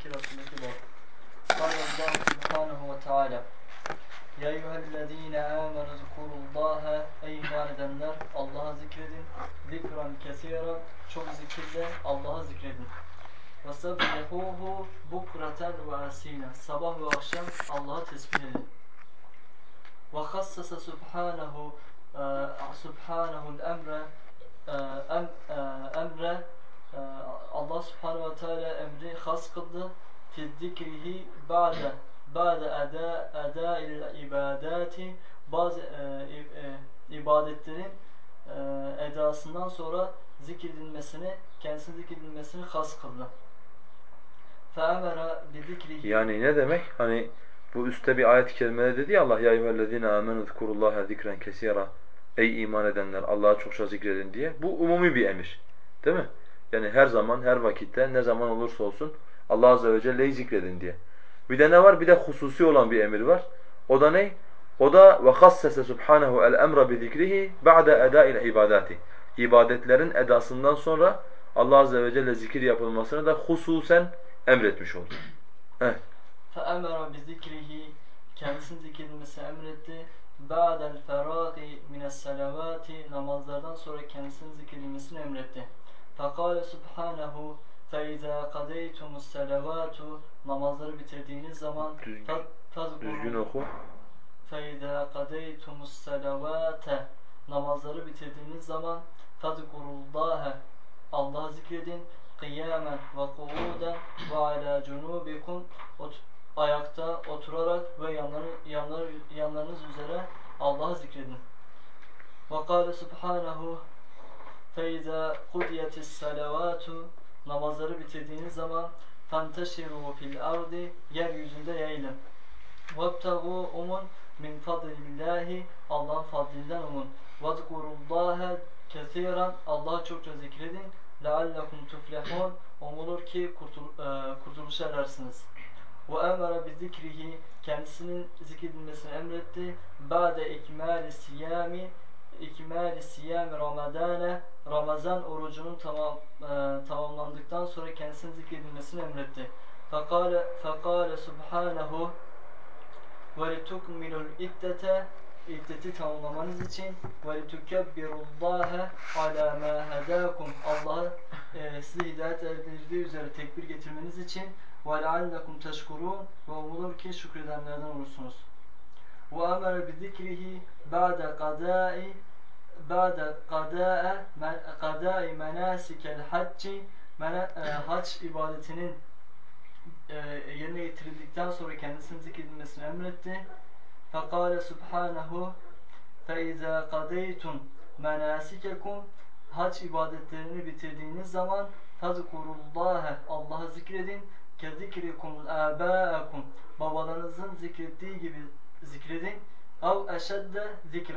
zikir hakkındaki bab. Kâle Allah subhanahu ve teâlâ. Ya eyyühellezîne âmenü zikurullâhe Ey iman edenler Allah'a zikredin. Zikran kesira çok zikirle Allah'a zikredin. Ve sabbihuhu bukraten ve asîne Sabah ve akşam Allah'a tesbih edin. Ve khassasa subhanahu subhanahu emre emre Allah subhanahu ve teala emri has kıldı fi zikrihi ba'de ba'de ada ada ibadati bazı e, e, ibadetlerin e, edasından sonra zikredilmesini, kendisinin zikredilmesini has kıldı. فَاَمَرَ بِذِكْرِهِ Yani ne demek? Hani bu üstte bir ayet-i kerimede dedi ya Allah ya eyyühellezine amenu zkurullaha zikren kesira Ey iman edenler Allah'a çokça zikredin diye. Bu umumi bir emir. Değil mi? Yani her zaman, her vakitte, ne zaman olursa olsun Allah azze ve celle'yi zikredin diye. Bir de ne var? Bir de hususi olan bir emir var. O da ne? O da ve hassese subhanahu el emra bi zikrihi ba'de eda'il ibadati. İbadetlerin edasından sonra Allah azze ve celle zikir yapılmasını da hususen emretmiş oldu. Evet. فَاَمَرَ بِذِكْرِهِ Kendisinin zikredilmesi emretti. بَعْدَ الْفَرَاقِ مِنَ السَّلَوَاتِ Namazlardan sonra kendisinin zikredilmesini emretti. فَقَالَ سُبْحَانَهُ فَاِذَا قَدَيْتُمُ السَّلَوَاتُ Namazları bitirdiğiniz zaman Düzgün, düzgün oku. فَاِذَا قَدَيْتُمُ السَّلَوَاتَ Namazları bitirdiğiniz zaman فَذْكُرُ اللّٰهَ Allah'ı zikredin kıyamen ve kuuden ve ala cunubikum ayakta oturarak ve yanları, yanları, yanlarınız üzere Allah'ı zikredin. Ve kâle feyza kudiyetis salavatu namazları bitirdiğiniz zaman fanteşiru fil ardi yeryüzünde yayılın. Vebtagu umun min fadlillahi Allah'ın fadlinden umun. Vezkurullaha kesiran Allah'ı çokça zikredin. Leallekum tuflehun umulur ki kurtul, e, kurtuluşa erersiniz. Ve emara bi zikrihi kendisinin zikredilmesini emretti. Ba'de ikmali siyami İkmali siyam Ramazana Ramazan orucunun tamam e, tamamlandıktan sonra kendisinin zikredilmesini emretti. Fakale fakale subhanahu ve litukmilul iddete iddeti tamamlamanız için ve litukebbirullaha ala ma hadakum Allah'ı e, size hidayet edildiği üzere tekbir getirmeniz için ve leallekum teşkurun ve umulur ki şükredenlerden olursunuz. Ve emere bi zikrihi ba'de qada'a qada'i menasikel hacci hac ibadetinin yerine getirildikten sonra kendisinin zikredilmesini emretti. Fekale subhanahu feiza kadeytum menasikekum hac ibadetlerini bitirdiğiniz zaman fazkurullaha Allah'ı zikredin. ke zikrikum abaakum babalarınızın zikrettiği gibi zikredin. ev eşedde zikr,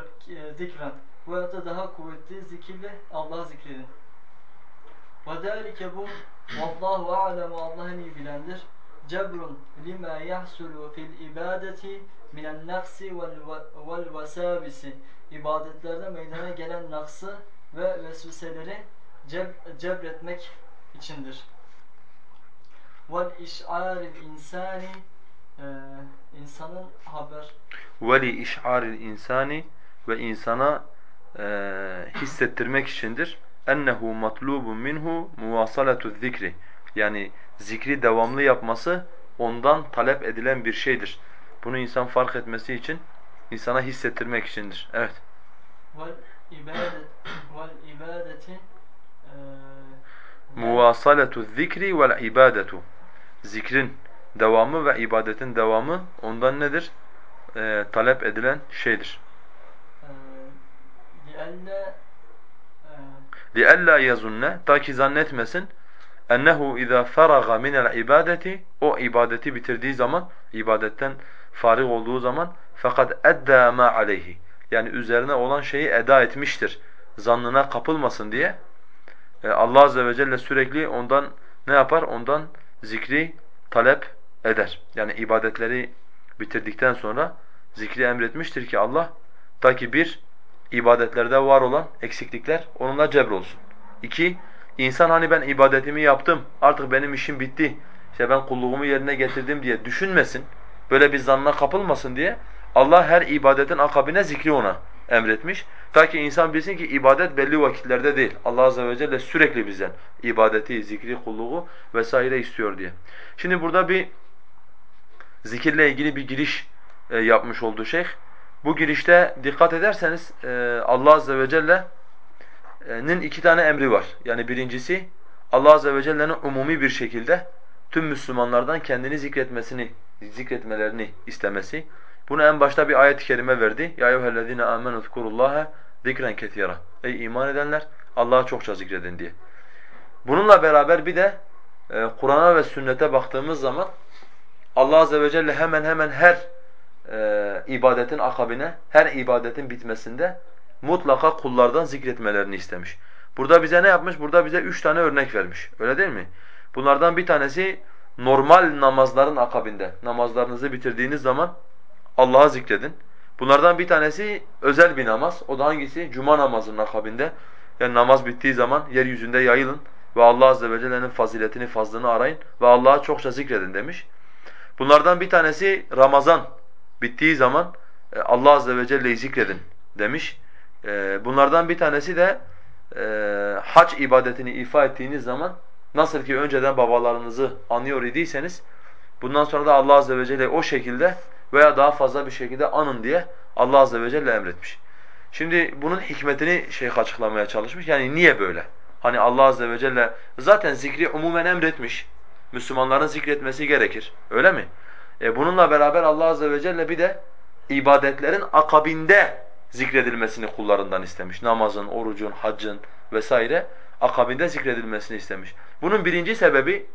zikran Veya da daha kuvvetli zikirle Allah'ı zikredin. وَذَٰلِكَ bu وَاللّٰهُ أَعْلَمُ Allah en iyi bilendir. Cebrun lima yahsulu fil ibadeti minen naksi vel vesavisi ibadetlerde meydana gelen naksı ve vesveseleri ceb cebretmek içindir. Vel iş'aril insani e, insanın haber ve li iş'aril insani ve insana e, hissettirmek içindir. Ennehu matlubun minhu muvassalatu zikri. Yani zikri devamlı yapması ondan talep edilen bir şeydir. Bunu insan fark etmesi için insana hissettirmek içindir. Evet. İbadeti e, Muvasalatu zikri vel ibadetu. Zikrin devamı ve ibadetin devamı ondan nedir? Ee, talep edilen şeydir. لِأَلَّا يَزُنَّ Ta ki zannetmesin ennehu iza faraga min el ibadeti o ibadeti bitirdiği zaman ibadetten farig olduğu zaman fakat edda ma aleyhi yani üzerine olan şeyi eda etmiştir zannına kapılmasın diye e, Allah azze ve celle sürekli ondan ne yapar? Ondan zikri talep eder. Yani ibadetleri bitirdikten sonra zikri emretmiştir ki Allah ta ki bir ibadetlerde var olan eksiklikler onunla cebrolsun. İki, insan hani ben ibadetimi yaptım, artık benim işim bitti, işte ben kulluğumu yerine getirdim diye düşünmesin, böyle bir zanna kapılmasın diye Allah her ibadetin akabine zikri ona emretmiş. Ta ki insan bilsin ki ibadet belli vakitlerde değil. Allah azze ve celle sürekli bizden ibadeti, zikri, kulluğu vesaire istiyor diye. Şimdi burada bir zikirle ilgili bir giriş e, yapmış oldu şeyh. Bu girişte dikkat ederseniz e, Allah azze ve celle'nin iki tane emri var. Yani birincisi Allah azze ve celle'nin umumi bir şekilde tüm Müslümanlardan kendini zikretmesini, zikretmelerini istemesi. Bunu en başta bir ayet-i kerime verdi. Ya eyyühellezine amenu zkurullaha zikren ketira. Ey iman edenler Allah'ı çokça zikredin diye. Bununla beraber bir de e, Kur'an'a ve sünnete baktığımız zaman Allah azze ve celle hemen hemen her e, ibadetin akabine, her ibadetin bitmesinde mutlaka kullardan zikretmelerini istemiş. Burada bize ne yapmış? Burada bize üç tane örnek vermiş. Öyle değil mi? Bunlardan bir tanesi normal namazların akabinde. Namazlarınızı bitirdiğiniz zaman Allah'a zikredin. Bunlardan bir tanesi özel bir namaz. O da hangisi? Cuma namazının akabinde. Yani namaz bittiği zaman yeryüzünde yayılın ve Allah azze ve celle'nin faziletini, fazlını arayın ve Allah'a çokça zikredin demiş. Bunlardan bir tanesi Ramazan bittiği zaman e, Allah azze ve celle'yi zikredin demiş. E, bunlardan bir tanesi de e, hac ibadetini ifa ettiğiniz zaman nasıl ki önceden babalarınızı anıyor idiyseniz bundan sonra da Allah azze ve celle o şekilde veya daha fazla bir şekilde anın diye Allah azze ve celle emretmiş. Şimdi bunun hikmetini şeyh açıklamaya çalışmış. Yani niye böyle? Hani Allah azze ve celle zaten zikri umumen emretmiş. Müslümanların zikretmesi gerekir. Öyle mi? E bununla beraber Allah azze ve celle bir de ibadetlerin akabinde zikredilmesini kullarından istemiş. Namazın, orucun, haccın vesaire akabinde zikredilmesini istemiş. Bunun birinci sebebi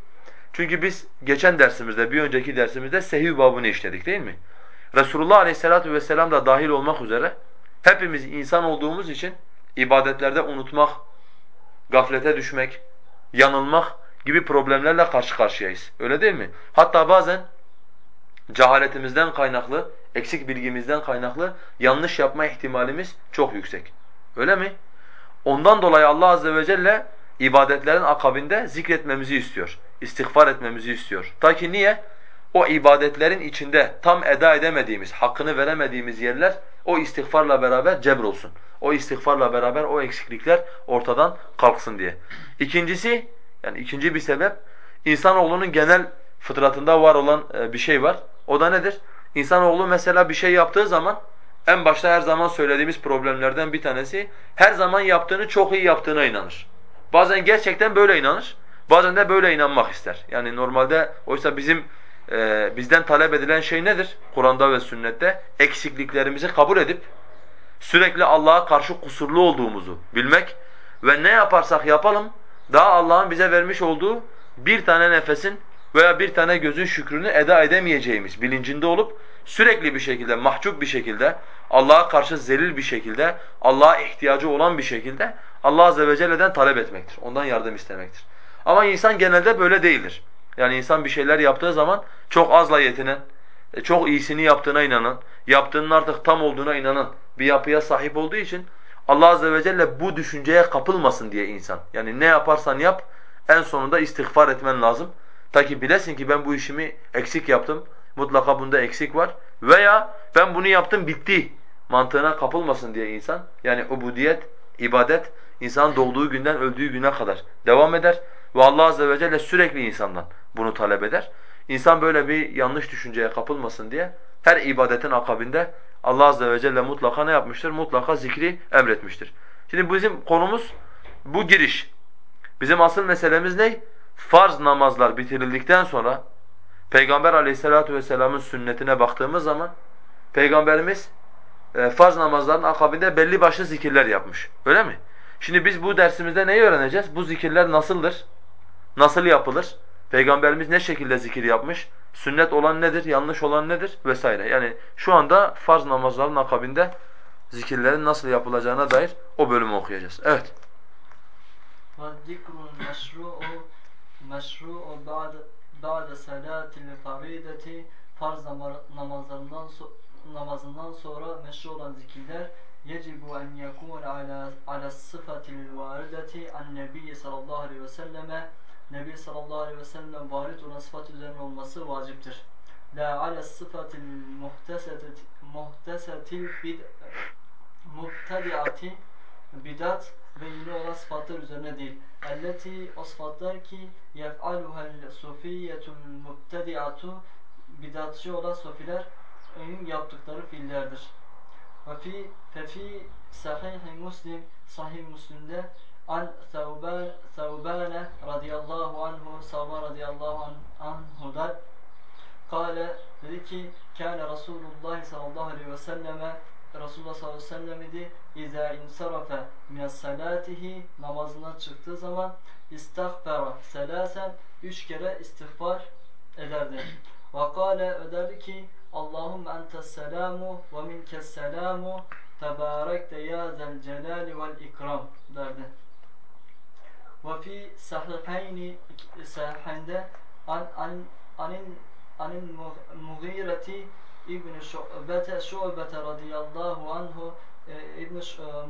çünkü biz geçen dersimizde, bir önceki dersimizde sehiv babını işledik değil mi? Resulullah aleyhissalatu vesselam da dahil olmak üzere hepimiz insan olduğumuz için ibadetlerde unutmak, gaflete düşmek, yanılmak gibi problemlerle karşı karşıyayız. Öyle değil mi? Hatta bazen cehaletimizden kaynaklı, eksik bilgimizden kaynaklı yanlış yapma ihtimalimiz çok yüksek. Öyle mi? Ondan dolayı Allah azze ve celle ibadetlerin akabinde zikretmemizi istiyor. İstiğfar etmemizi istiyor. Ta ki niye? O ibadetlerin içinde tam eda edemediğimiz, hakkını veremediğimiz yerler o istiğfarla beraber cebrolsun. O istiğfarla beraber o eksiklikler ortadan kalksın diye. İkincisi, yani ikinci bir sebep, insanoğlunun genel fıtratında var olan e, bir şey var. O da nedir? İnsanoğlu mesela bir şey yaptığı zaman en başta her zaman söylediğimiz problemlerden bir tanesi her zaman yaptığını çok iyi yaptığına inanır. Bazen gerçekten böyle inanır. Bazen de böyle inanmak ister. Yani normalde oysa bizim e, bizden talep edilen şey nedir? Kur'an'da ve sünnette eksikliklerimizi kabul edip sürekli Allah'a karşı kusurlu olduğumuzu bilmek ve ne yaparsak yapalım daha Allah'ın bize vermiş olduğu bir tane nefesin veya bir tane gözün şükrünü eda edemeyeceğimiz bilincinde olup sürekli bir şekilde, mahcup bir şekilde, Allah'a karşı zelil bir şekilde, Allah'a ihtiyacı olan bir şekilde Allah azze ve celle'den talep etmektir. Ondan yardım istemektir. Ama insan genelde böyle değildir. Yani insan bir şeyler yaptığı zaman çok azla yetinen, e, çok iyisini yaptığına inanan, yaptığının artık tam olduğuna inanan bir yapıya sahip olduğu için Allah azze ve celle bu düşünceye kapılmasın diye insan. Yani ne yaparsan yap en sonunda istiğfar etmen lazım. Ta ki bilesin ki ben bu işimi eksik yaptım. Mutlaka bunda eksik var. Veya ben bunu yaptım bitti mantığına kapılmasın diye insan. Yani ubudiyet, ibadet insan doğduğu günden öldüğü güne kadar devam eder. Ve Allah azze ve celle sürekli insandan bunu talep eder. İnsan böyle bir yanlış düşünceye kapılmasın diye her ibadetin akabinde Allah azze ve celle mutlaka ne yapmıştır? Mutlaka zikri emretmiştir. Şimdi bizim konumuz bu giriş. Bizim asıl meselemiz ne? Farz namazlar bitirildikten sonra Peygamber aleyhissalatu vesselamın sünnetine baktığımız zaman Peygamberimiz e, farz namazların akabinde belli başlı zikirler yapmış. Öyle mi? Şimdi biz bu dersimizde neyi öğreneceğiz? Bu zikirler nasıldır? Nasıl yapılır? Peygamberimiz ne şekilde zikir yapmış? Sünnet olan nedir? Yanlış olan nedir? Vesaire. Yani şu anda farz namazların akabinde zikirlerin nasıl yapılacağına dair o bölümü okuyacağız. Evet. وَالذِّكْرُ الْمَشْرُعُ meşru'u ba'de, ba'de salatil farideti farz namazlarından namazından sonra meşru olan zikirler yecibu en yekun ala ala sıfatil varideti an nebi sallallahu aleyhi ve selleme Nebi sallallahu aleyhi ve sellem varit olan sıfat üzerine olması vaciptir. La ala sıfatil muhtesetil bid muhtediati bidat yeni olan sıfatlar üzerine değil. Elleti o sıfatlar ki yef'aluhel sufiyyetul mubtediatu bidatçı olan sofiler yaptıkları fiillerdir. Ve fi fefi sahih Muslim sahih Müslim'de an Thawban Thawban radıyallahu anhu Savban radıyallahu an, anhu'dan Kale dedi ki kâne Resulullah sallallahu aleyhi ve selleme Resulullah sallallahu aleyhi ve sellem idi İzâ insarafe mines salatihi namazından çıktığı zaman istagfara selasen üç kere istiğfar ederdi. Kâle öderdi ki Allahümme entes selamu ve minkes selamu tebarekte ya zel celali vel ikram derdi. Ve fi sahihayni sahihinde an an anin anin mughireti İbn Şu'bete Şu'bete radıyallahu anhu e, İbn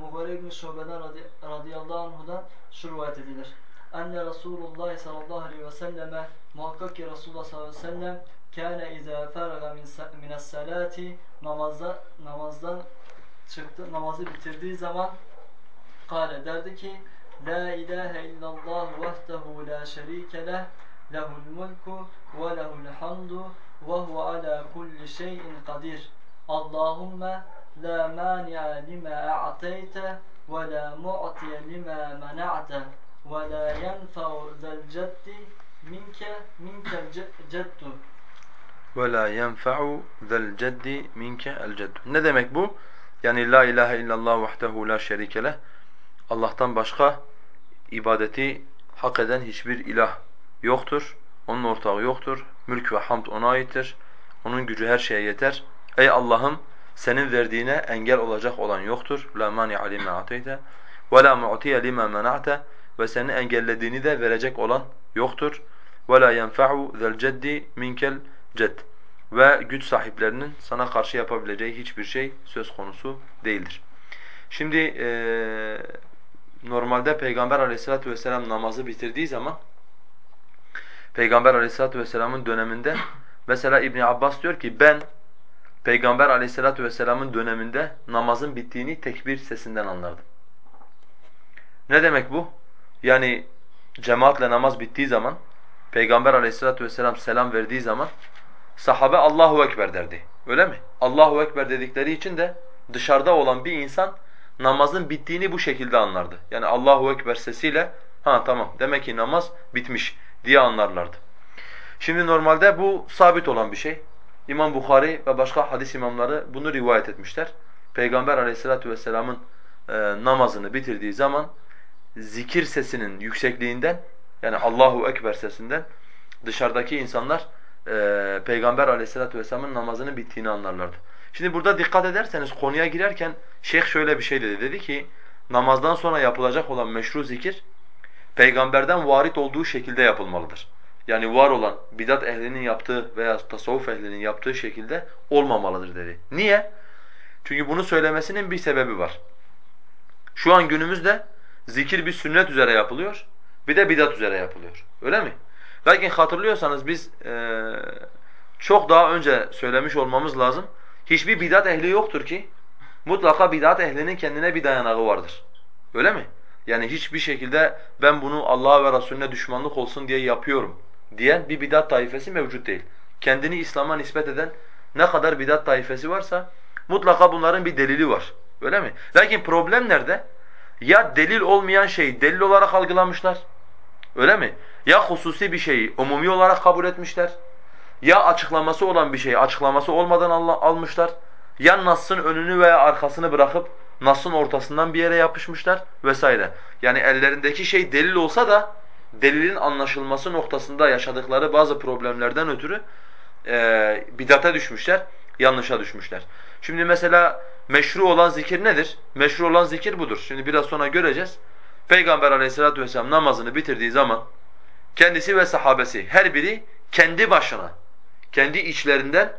Mughire İbn Şu'beden radıyallahu anhu'dan şu rivayet edilir. Enne Resulullah sallallahu aleyhi ve selleme muhakkak ki Resulullah sallallahu aleyhi ve sellem kâne izâ feraga min salati namazda, namazdan çıktı, namazı bitirdiği zaman kâle derdi ki La ilahe illallah vahdehu la şerike leh lehul mulku ve lehul hamdu ve huve ala kulli şeyin kadir. Allahümme la mani'a lima a'teyte ve la mu'tiye lima mena'te ve la yenfa'u zel ceddi minke minkel ceddu. Ve la yenfa'u zel ceddi minke el ceddu. Ne demek bu? Yani la ilahe illallah vahdehu la şerike leh. Allah'tan başka ibadeti hak eden hiçbir ilah yoktur. Onun ortağı yoktur. Mülk ve hamd ona aittir. Onun gücü her şeye yeter. Ey Allah'ım senin verdiğine engel olacak olan yoktur. La mani'a lima ateyte ve la mu'tiye lima ve seni engellediğini de verecek olan yoktur. Ve la yenfa'u zel ceddi minkel cedd. Ve güç sahiplerinin sana karşı yapabileceği hiçbir şey söz konusu değildir. Şimdi e, normalde Peygamber aleyhissalatu vesselam namazı bitirdiği zaman Peygamber aleyhissalatu vesselamın döneminde mesela İbn Abbas diyor ki ben Peygamber aleyhissalatu vesselamın döneminde namazın bittiğini tekbir sesinden anlardım. Ne demek bu? Yani cemaatle namaz bittiği zaman Peygamber aleyhissalatu vesselam selam verdiği zaman sahabe Allahu Ekber derdi. Öyle mi? Allahu Ekber dedikleri için de dışarıda olan bir insan namazın bittiğini bu şekilde anlardı. Yani Allahu Ekber sesiyle ha tamam demek ki namaz bitmiş diye anlarlardı. Şimdi normalde bu sabit olan bir şey. İmam Bukhari ve başka hadis imamları bunu rivayet etmişler. Peygamber aleyhissalatu vesselamın e, namazını bitirdiği zaman zikir sesinin yüksekliğinden yani Allahu Ekber sesinden dışarıdaki insanlar e, Peygamber aleyhissalatu vesselamın namazının bittiğini anlarlardı. Şimdi burada dikkat ederseniz konuya girerken şeyh şöyle bir şey dedi. Dedi ki namazdan sonra yapılacak olan meşru zikir peygamberden varit olduğu şekilde yapılmalıdır. Yani var olan bidat ehlinin yaptığı veya tasavvuf ehlinin yaptığı şekilde olmamalıdır dedi. Niye? Çünkü bunu söylemesinin bir sebebi var. Şu an günümüzde zikir bir sünnet üzere yapılıyor, bir de bidat üzere yapılıyor. Öyle mi? Lakin hatırlıyorsanız biz ee, çok daha önce söylemiş olmamız lazım. Hiçbir bidat ehli yoktur ki mutlaka bidat ehlinin kendine bir dayanağı vardır. Öyle mi? Yani hiçbir şekilde ben bunu Allah'a ve Resulüne düşmanlık olsun diye yapıyorum diyen bir bidat taifesi mevcut değil. Kendini İslam'a nispet eden ne kadar bidat taifesi varsa mutlaka bunların bir delili var. Öyle mi? Lakin problem nerede? Ya delil olmayan şeyi delil olarak algılamışlar. Öyle mi? Ya hususi bir şeyi umumi olarak kabul etmişler. Ya açıklaması olan bir şeyi açıklaması olmadan almışlar. Ya Nass'ın önünü veya arkasını bırakıp Nas'ın ortasından bir yere yapışmışlar vesaire. Yani ellerindeki şey delil olsa da delilin anlaşılması noktasında yaşadıkları bazı problemlerden ötürü e, bidata düşmüşler, yanlışa düşmüşler. Şimdi mesela meşru olan zikir nedir? Meşru olan zikir budur. Şimdi biraz sonra göreceğiz. Peygamber aleyhissalatu vesselam namazını bitirdiği zaman kendisi ve sahabesi her biri kendi başına, kendi içlerinden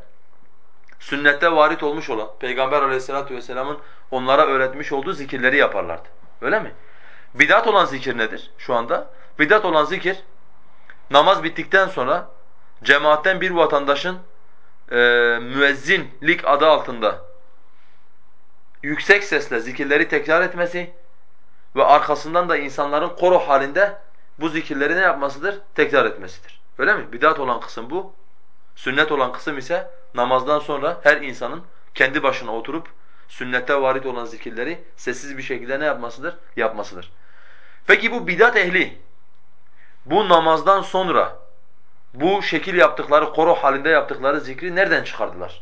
sünnette varit olmuş olan Peygamber aleyhissalatu vesselamın onlara öğretmiş olduğu zikirleri yaparlardı. Öyle mi? Bidat olan zikir nedir şu anda? Bidat olan zikir namaz bittikten sonra cemaatten bir vatandaşın e, müezzinlik adı altında yüksek sesle zikirleri tekrar etmesi ve arkasından da insanların koro halinde bu zikirleri ne yapmasıdır? Tekrar etmesidir. Öyle mi? Bidat olan kısım bu. Sünnet olan kısım ise namazdan sonra her insanın kendi başına oturup sünnette varit olan zikirleri sessiz bir şekilde ne yapmasıdır? Yapmasıdır. Peki bu bidat ehli bu namazdan sonra bu şekil yaptıkları, koro halinde yaptıkları zikri nereden çıkardılar?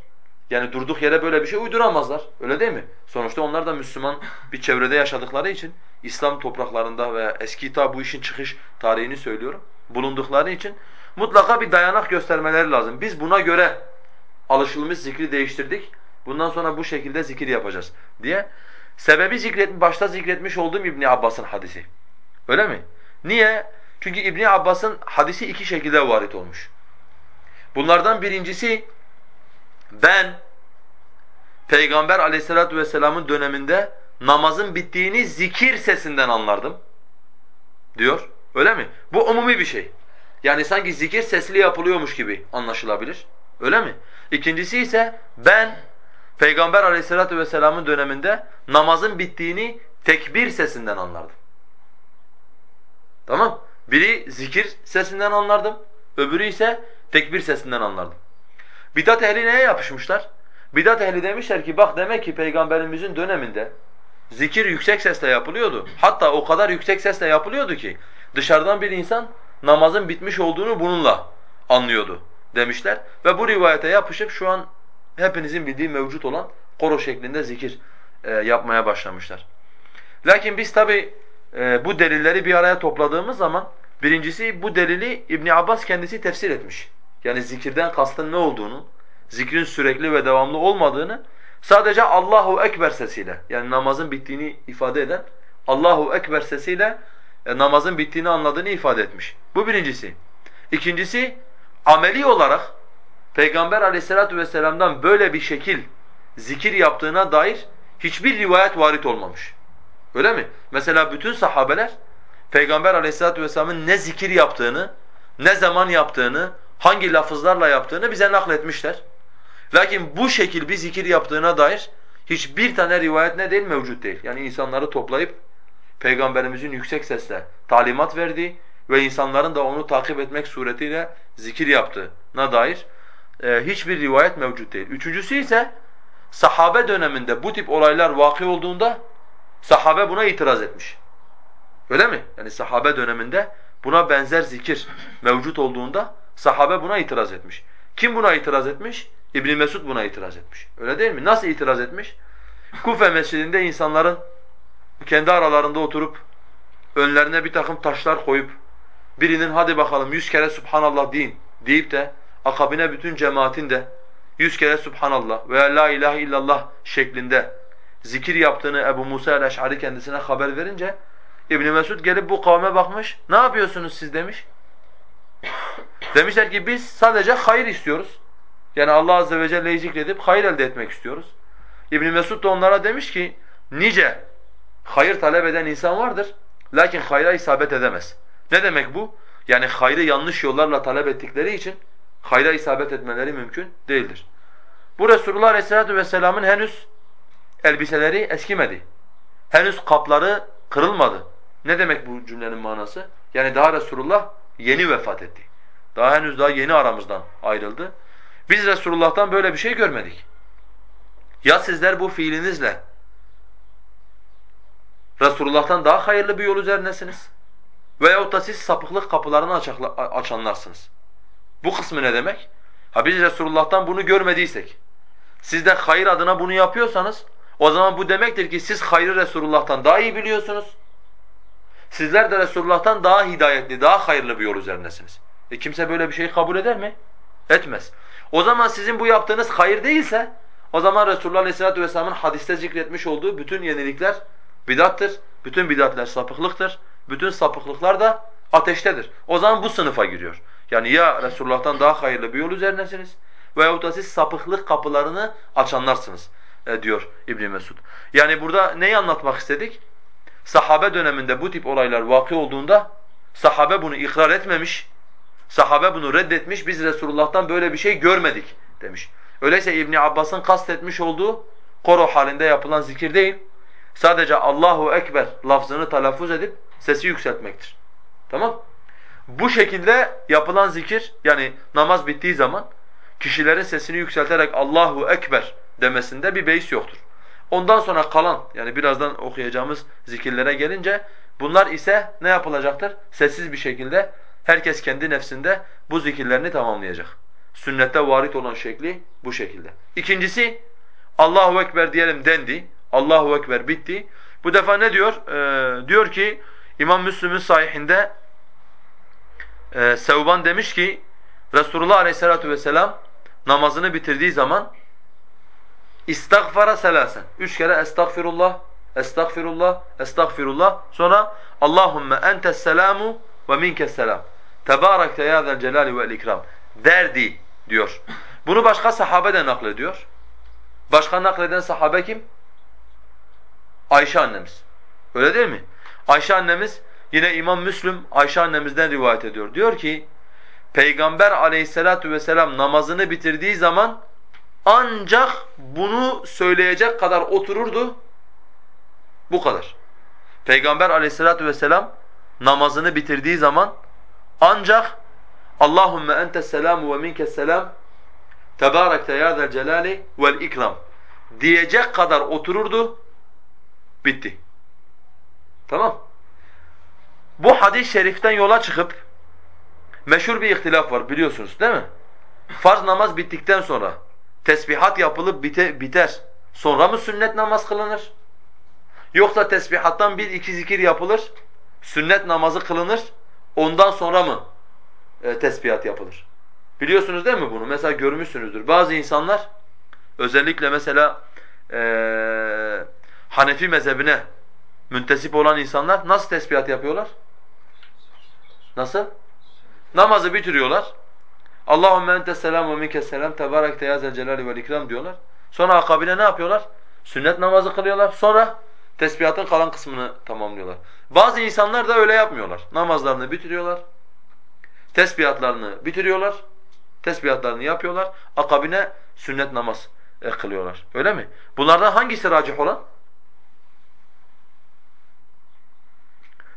Yani durduk yere böyle bir şey uyduramazlar. Öyle değil mi? Sonuçta onlar da Müslüman bir çevrede yaşadıkları için İslam topraklarında veya eski ta bu işin çıkış tarihini söylüyorum. Bulundukları için mutlaka bir dayanak göstermeleri lazım. Biz buna göre alışılmış zikri değiştirdik. Bundan sonra bu şekilde zikir yapacağız diye. Sebebi zikret, başta zikretmiş olduğum İbn Abbas'ın hadisi. Öyle mi? Niye? Çünkü İbn Abbas'ın hadisi iki şekilde varit olmuş. Bunlardan birincisi ben Peygamber aleyhissalatu vesselamın döneminde namazın bittiğini zikir sesinden anlardım diyor. Öyle mi? Bu umumi bir şey. Yani sanki zikir sesli yapılıyormuş gibi anlaşılabilir. Öyle mi? İkincisi ise ben Peygamber aleyhissalatu vesselamın döneminde namazın bittiğini tekbir sesinden anlardım. Tamam? Biri zikir sesinden anlardım, öbürü ise tekbir sesinden anlardım. Bidat ehli neye yapışmışlar? Bidat ehli demişler ki bak demek ki peygamberimizin döneminde zikir yüksek sesle yapılıyordu. Hatta o kadar yüksek sesle yapılıyordu ki dışarıdan bir insan namazın bitmiş olduğunu bununla anlıyordu demişler. Ve bu rivayete yapışıp şu an hepinizin bildiği mevcut olan koro şeklinde zikir e, yapmaya başlamışlar. Lakin biz tabi e, bu delilleri bir araya topladığımız zaman birincisi bu delili İbn Abbas kendisi tefsir etmiş. Yani zikirden kastın ne olduğunu, zikrin sürekli ve devamlı olmadığını sadece Allahu Ekber sesiyle yani namazın bittiğini ifade eden Allahu Ekber sesiyle e, namazın bittiğini anladığını ifade etmiş. Bu birincisi. İkincisi ameli olarak Peygamber aleyhissalatu vesselam'dan böyle bir şekil zikir yaptığına dair hiçbir rivayet varit olmamış. Öyle mi? Mesela bütün sahabeler Peygamber aleyhissalatu vesselamın ne zikir yaptığını, ne zaman yaptığını, hangi lafızlarla yaptığını bize nakletmişler. Lakin bu şekil bir zikir yaptığına dair hiçbir tane rivayet ne değil mevcut değil. Yani insanları toplayıp Peygamberimizin yüksek sesle talimat verdiği ve insanların da onu takip etmek suretiyle zikir yaptığına dair e, hiçbir rivayet mevcut değil. Üçüncüsü ise sahabe döneminde bu tip olaylar vaki olduğunda sahabe buna itiraz etmiş. Öyle mi? Yani sahabe döneminde buna benzer zikir mevcut olduğunda sahabe buna itiraz etmiş. Kim buna itiraz etmiş? İbn Mesud buna itiraz etmiş. Öyle değil mi? Nasıl itiraz etmiş? Kufe mescidinde insanların kendi aralarında oturup önlerine bir takım taşlar koyup birinin hadi bakalım yüz kere Subhanallah deyin deyip de akabine bütün cemaatin de yüz kere Subhanallah veya La ilahe illallah şeklinde zikir yaptığını Ebu Musa el-Eş'ari kendisine haber verince İbn Mesud gelip bu kavme bakmış. Ne yapıyorsunuz siz demiş. Demişler ki biz sadece hayır istiyoruz. Yani Allah azze ve celle'yi zikredip hayır elde etmek istiyoruz. İbn Mesud da onlara demiş ki nice hayır talep eden insan vardır. Lakin hayra isabet edemez. Ne demek bu? Yani hayrı yanlış yollarla talep ettikleri için hayra isabet etmeleri mümkün değildir. Bu Resulullah Aleyhisselatü Vesselam'ın henüz elbiseleri eskimedi. Henüz kapları kırılmadı. Ne demek bu cümlenin manası? Yani daha Resulullah yeni vefat etti. Daha henüz daha yeni aramızdan ayrıldı. Biz Resulullah'tan böyle bir şey görmedik. Ya sizler bu fiilinizle Resulullah'tan daha hayırlı bir yol üzerinesiniz veyahut da siz sapıklık kapılarını açanlarsınız. Bu kısmı ne demek? Ha biz Resulullah'tan bunu görmediysek, siz de hayır adına bunu yapıyorsanız o zaman bu demektir ki siz hayrı Resulullah'tan daha iyi biliyorsunuz. Sizler de Resulullah'tan daha hidayetli, daha hayırlı bir yol üzerindesiniz. E kimse böyle bir şeyi kabul eder mi? Etmez. O zaman sizin bu yaptığınız hayır değilse o zaman Resulullah Aleyhisselatü Vesselam'ın hadiste zikretmiş olduğu bütün yenilikler bidattır. Bütün bidatler sapıklıktır. Bütün sapıklıklar da ateştedir. O zaman bu sınıfa giriyor. Yani ya Resulullah'tan daha hayırlı bir yol üzerindesiniz veyahut da siz sapıklık kapılarını açanlarsınız diyor İbn Mesud. Yani burada neyi anlatmak istedik? Sahabe döneminde bu tip olaylar vakı olduğunda sahabe bunu ikrar etmemiş Sahabe bunu reddetmiş, biz Resulullah'tan böyle bir şey görmedik demiş. Öyleyse İbn Abbas'ın kastetmiş olduğu koro halinde yapılan zikir değil. Sadece Allahu Ekber lafzını telaffuz edip sesi yükseltmektir. Tamam? Bu şekilde yapılan zikir yani namaz bittiği zaman kişilerin sesini yükselterek Allahu Ekber demesinde bir beis yoktur. Ondan sonra kalan yani birazdan okuyacağımız zikirlere gelince bunlar ise ne yapılacaktır? Sessiz bir şekilde herkes kendi nefsinde bu zikirlerini tamamlayacak. Sünnette varit olan şekli bu şekilde. İkincisi Allahu Ekber diyelim dendi. Allahu Ekber bitti. Bu defa ne diyor? Ee, diyor ki İmam Müslim'in sahihinde e, Sevban demiş ki Resulullah Aleyhisselatü Vesselam namazını bitirdiği zaman İstagfara selasen. Üç kere estağfirullah, estağfirullah, estağfirullah. Sonra Allahümme entes selamu ve minkes selam. Tebarekte ya zel celali vel ikram. Derdi diyor. Bunu başka sahabe de naklediyor. Başka nakleden sahabe kim? Ayşe annemiz. Öyle değil mi? Ayşe annemiz yine İmam Müslüm Ayşe annemizden rivayet ediyor. Diyor ki Peygamber aleyhissalatu vesselam namazını bitirdiği zaman ancak bunu söyleyecek kadar otururdu. Bu kadar. Peygamber aleyhissalatu vesselam namazını bitirdiği zaman ancak Allahümme entes selamu ve minkes selam tebarekte ya zel celali vel ikram diyecek kadar otururdu. Bitti. Tamam. Bu hadis-i şeriften yola çıkıp meşhur bir ihtilaf var biliyorsunuz değil mi? Farz namaz bittikten sonra tesbihat yapılıp bite, biter. Sonra mı sünnet namaz kılınır? Yoksa tesbihattan bir iki zikir yapılır, sünnet namazı kılınır, ondan sonra mı e, tesbihat yapılır? Biliyorsunuz değil mi bunu? Mesela görmüşsünüzdür. Bazı insanlar özellikle mesela e, Hanefi mezhebine müntesip olan insanlar nasıl tesbihat yapıyorlar? Nasıl? Namazı bitiriyorlar. Allahümme entes selam ve minkes selam tebarekte ya zel celali vel ikram diyorlar. Sonra akabine ne yapıyorlar? Sünnet namazı kılıyorlar. Sonra tesbihatın kalan kısmını tamamlıyorlar. Bazı insanlar da öyle yapmıyorlar. Namazlarını bitiriyorlar. Tesbihatlarını bitiriyorlar. Tesbihatlarını yapıyorlar. Akabine sünnet namaz e, kılıyorlar. Öyle mi? Bunlardan hangisi racih olan?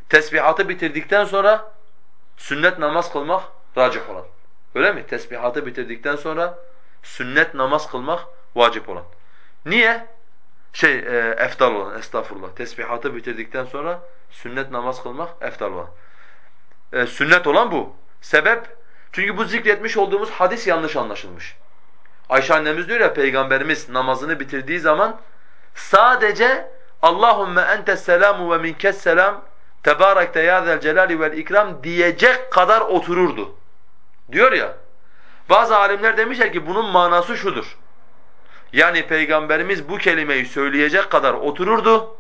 Tesbihatı bitirdikten sonra sünnet namaz kılmak racih olan. Öyle mi? Tesbihatı bitirdikten sonra sünnet namaz kılmak vacip olan. Niye? Şey, e, eftal olan, estağfurullah. Tesbihatı bitirdikten sonra sünnet namaz kılmak eftal olan. E, sünnet olan bu. Sebep? Çünkü bu zikretmiş olduğumuz hadis yanlış anlaşılmış. Ayşe annemiz diyor ya, Peygamberimiz namazını bitirdiği zaman sadece Allahümme entes selamu ve minkes selam Tebarekte ya zel celali vel ikram diyecek kadar otururdu. Diyor ya. Bazı alimler demişler ki bunun manası şudur. Yani Peygamberimiz bu kelimeyi söyleyecek kadar otururdu.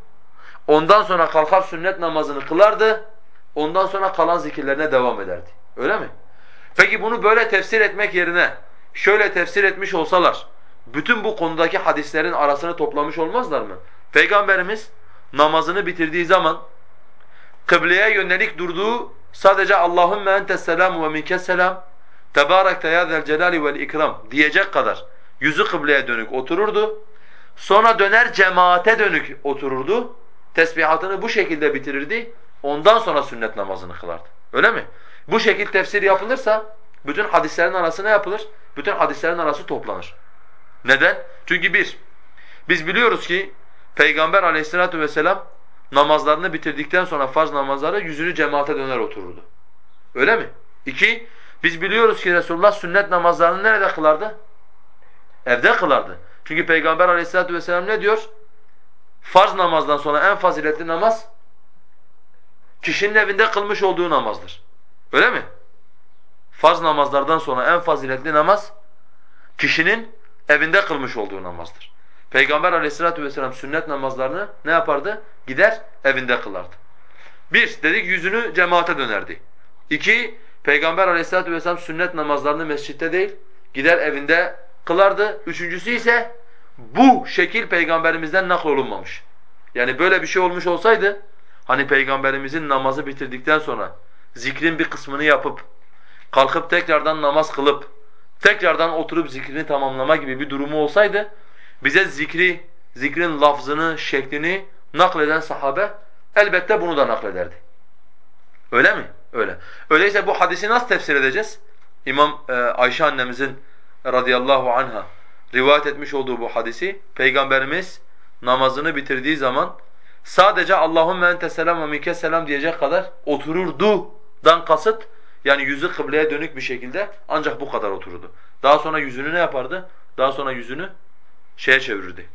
Ondan sonra kalkar sünnet namazını kılardı. Ondan sonra kalan zikirlerine devam ederdi. Öyle mi? Peki bunu böyle tefsir etmek yerine şöyle tefsir etmiş olsalar bütün bu konudaki hadislerin arasını toplamış olmazlar mı? Peygamberimiz namazını bitirdiği zaman kıbleye yönelik durduğu sadece Allahümme entes selamu ve minkes selam Tebarekte ya zel celali vel ikram diyecek kadar yüzü kıbleye dönük otururdu. Sonra döner cemaate dönük otururdu. Tesbihatını bu şekilde bitirirdi. Ondan sonra sünnet namazını kılardı. Öyle mi? Bu şekil tefsir yapılırsa bütün hadislerin arası ne yapılır? Bütün hadislerin arası toplanır. Neden? Çünkü bir, biz biliyoruz ki Peygamber aleyhissalatu vesselam namazlarını bitirdikten sonra farz namazları yüzünü cemaate döner otururdu. Öyle mi? İki, biz biliyoruz ki Resulullah sünnet namazlarını nerede kılardı? Evde kılardı. Çünkü Peygamber aleyhissalatu vesselam ne diyor? Farz namazdan sonra en faziletli namaz kişinin evinde kılmış olduğu namazdır. Öyle mi? Farz namazlardan sonra en faziletli namaz kişinin evinde kılmış olduğu namazdır. Peygamber aleyhissalatu vesselam sünnet namazlarını ne yapardı? Gider evinde kılardı. Bir, dedik yüzünü cemaate dönerdi. İki, Peygamber aleyhissalatu vesselam sünnet namazlarını mescitte değil, gider evinde kılardı. Üçüncüsü ise bu şekil peygamberimizden naklolunmamış. Yani böyle bir şey olmuş olsaydı, hani peygamberimizin namazı bitirdikten sonra zikrin bir kısmını yapıp kalkıp tekrardan namaz kılıp tekrardan oturup zikrini tamamlama gibi bir durumu olsaydı bize zikri, zikrin lafzını, şeklini nakleden sahabe elbette bunu da naklederdi. Öyle mi? Öyle. Öyleyse bu hadisi nasıl tefsir edeceğiz? İmam e, Ayşe annemizin radıyallahu anha rivayet etmiş olduğu bu hadisi Peygamberimiz namazını bitirdiği zaman sadece Allahümme ente selam ve minke selam diyecek kadar otururdudan kasıt yani yüzü kıbleye dönük bir şekilde ancak bu kadar otururdu. Daha sonra yüzünü ne yapardı? Daha sonra yüzünü şeye çevirirdi.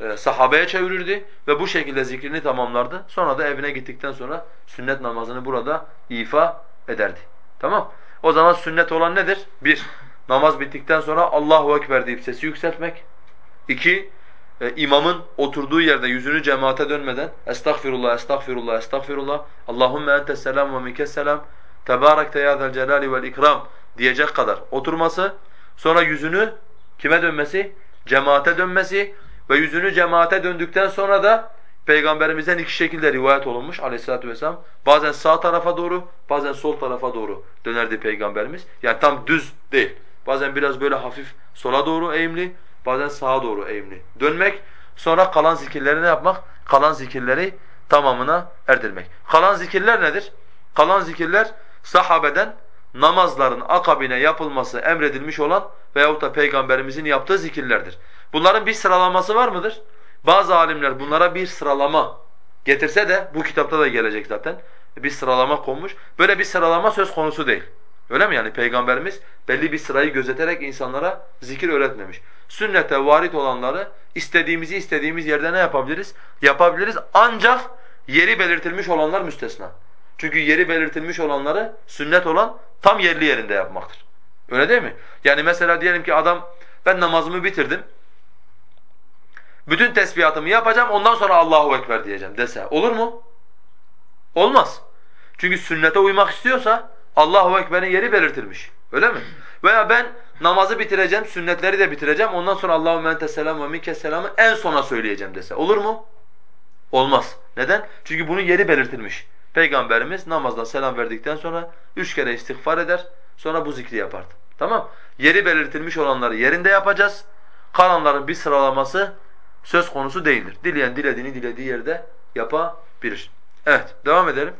E, sahabeye çevirirdi ve bu şekilde zikrini tamamlardı. Sonra da evine gittikten sonra sünnet namazını burada ifa ederdi. Tamam? O zaman sünnet olan nedir? Bir, namaz bittikten sonra Allahu Ekber deyip sesi yükseltmek. İki, e, imamın oturduğu yerde yüzünü cemaate dönmeden estağfirullah, estağfirullah, estağfirullah, Allahümme entes selam ve minkes selam, tebarekte ya celali vel ikram diyecek kadar oturması, sonra yüzünü kime dönmesi? Cemaate dönmesi ve yüzünü cemaate döndükten sonra da Peygamberimizden iki şekilde rivayet olunmuş aleyhissalatu vesselam. Bazen sağ tarafa doğru, bazen sol tarafa doğru dönerdi Peygamberimiz. Yani tam düz değil. Bazen biraz böyle hafif sola doğru eğimli, bazen sağa doğru eğimli. Dönmek, sonra kalan zikirleri ne yapmak? Kalan zikirleri tamamına erdirmek. Kalan zikirler nedir? Kalan zikirler sahabeden namazların akabine yapılması emredilmiş olan veyahut da Peygamberimizin yaptığı zikirlerdir. Bunların bir sıralaması var mıdır? Bazı alimler bunlara bir sıralama getirse de bu kitapta da gelecek zaten. Bir sıralama konmuş. Böyle bir sıralama söz konusu değil. Öyle mi yani Peygamberimiz belli bir sırayı gözeterek insanlara zikir öğretmemiş. Sünnete varit olanları istediğimizi istediğimiz yerde ne yapabiliriz? Yapabiliriz ancak yeri belirtilmiş olanlar müstesna. Çünkü yeri belirtilmiş olanları sünnet olan tam yerli yerinde yapmaktır. Öyle değil mi? Yani mesela diyelim ki adam ben namazımı bitirdim. Bütün tesbihatımı yapacağım ondan sonra Allahu Ekber diyeceğim dese olur mu? Olmaz. Çünkü sünnete uymak istiyorsa Allahu Ekber'in yeri belirtilmiş. Öyle mi? Veya ben namazı bitireceğim, sünnetleri de bitireceğim. Ondan sonra Allahu ente selam ve minke selamı en sona söyleyeceğim dese. Olur mu? Olmaz. Neden? Çünkü bunun yeri belirtilmiş. Peygamberimiz namazdan selam verdikten sonra üç kere istiğfar eder. Sonra bu zikri yapardı. Tamam? Yeri belirtilmiş olanları yerinde yapacağız. Kalanların bir sıralaması söz konusu değildir. Dileyen dilediğini dilediği yerde yapabilir. Evet, devam edelim.